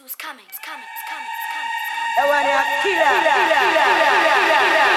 It's coming, it's coming, it's coming, it's coming. That one, yeah, killer, killer, killer, killer.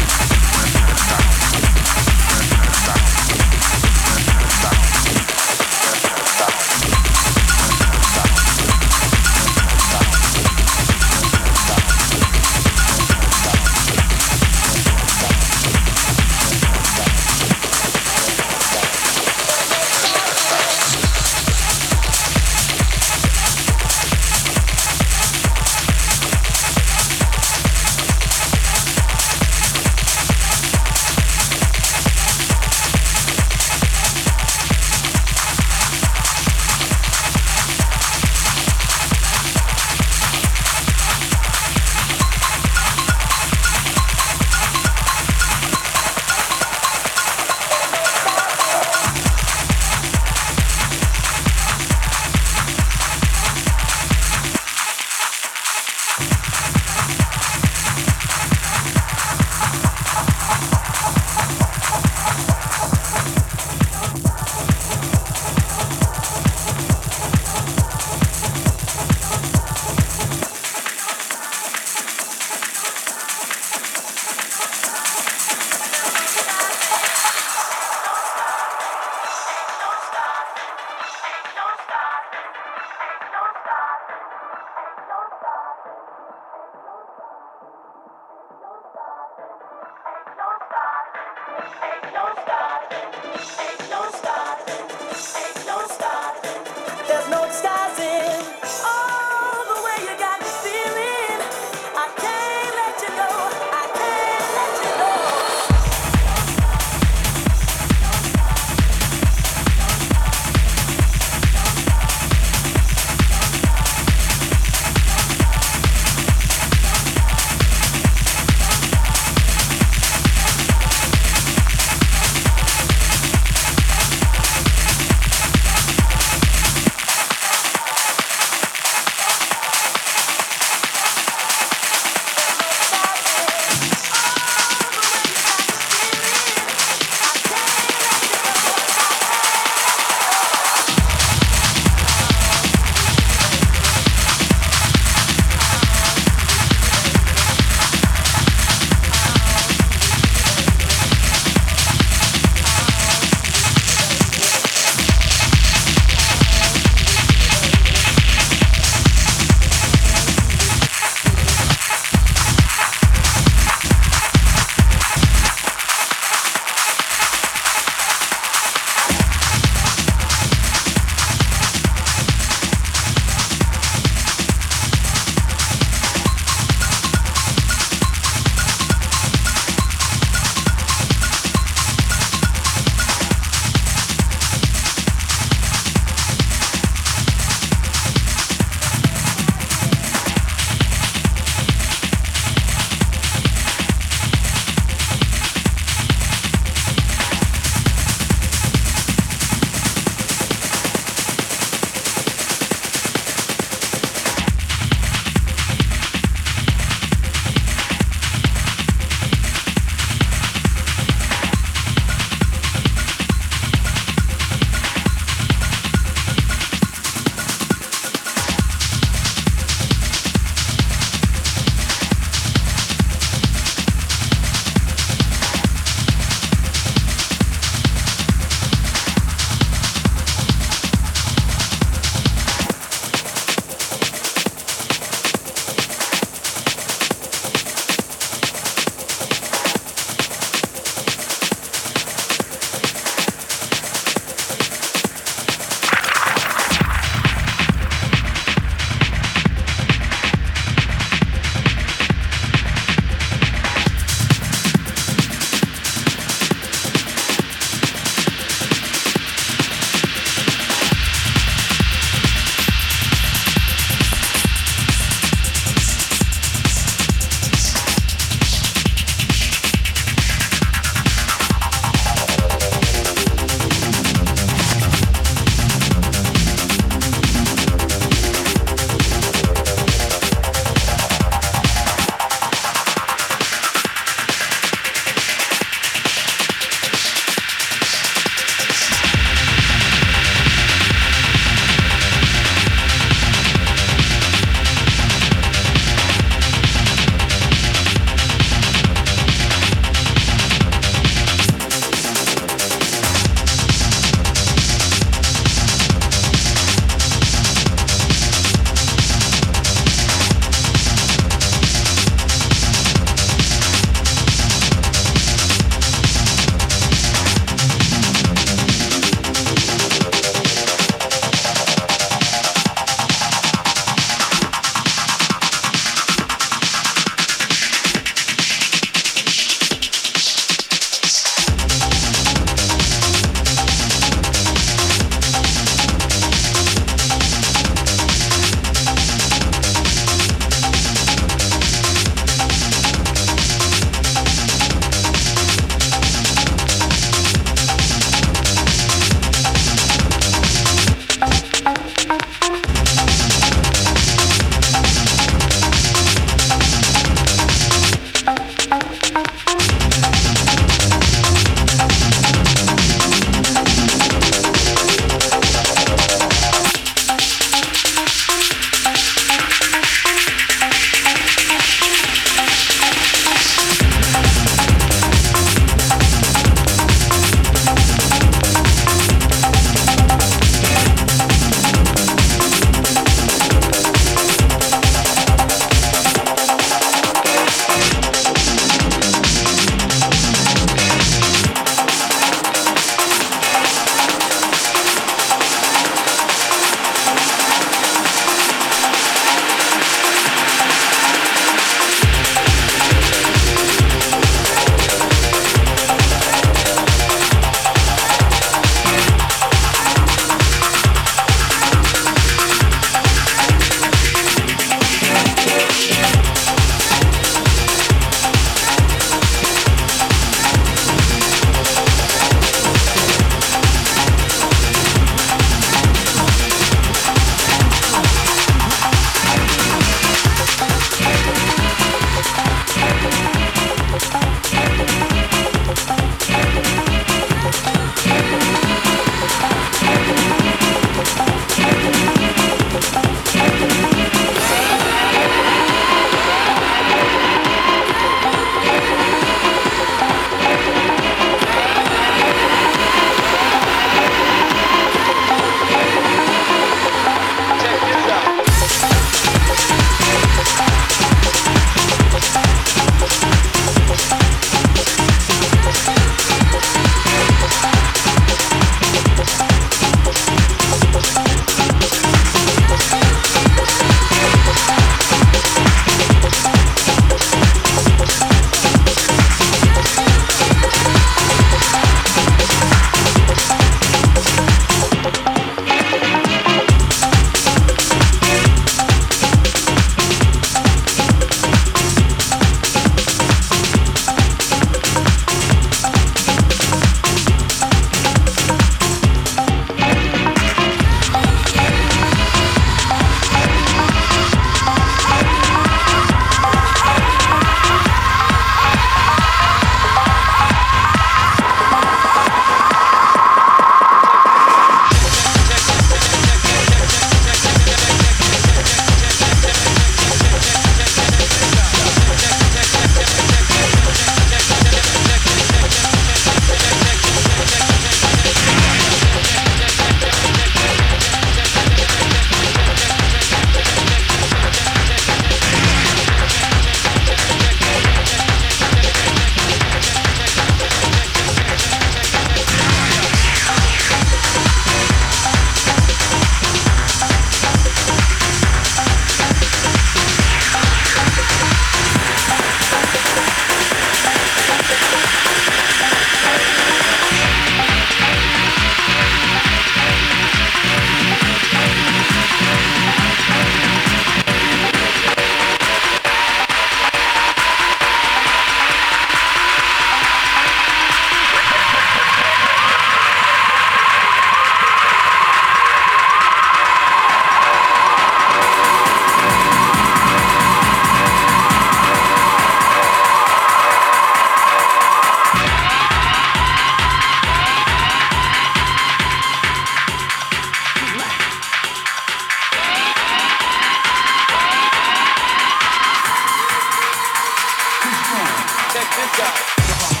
the.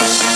Thank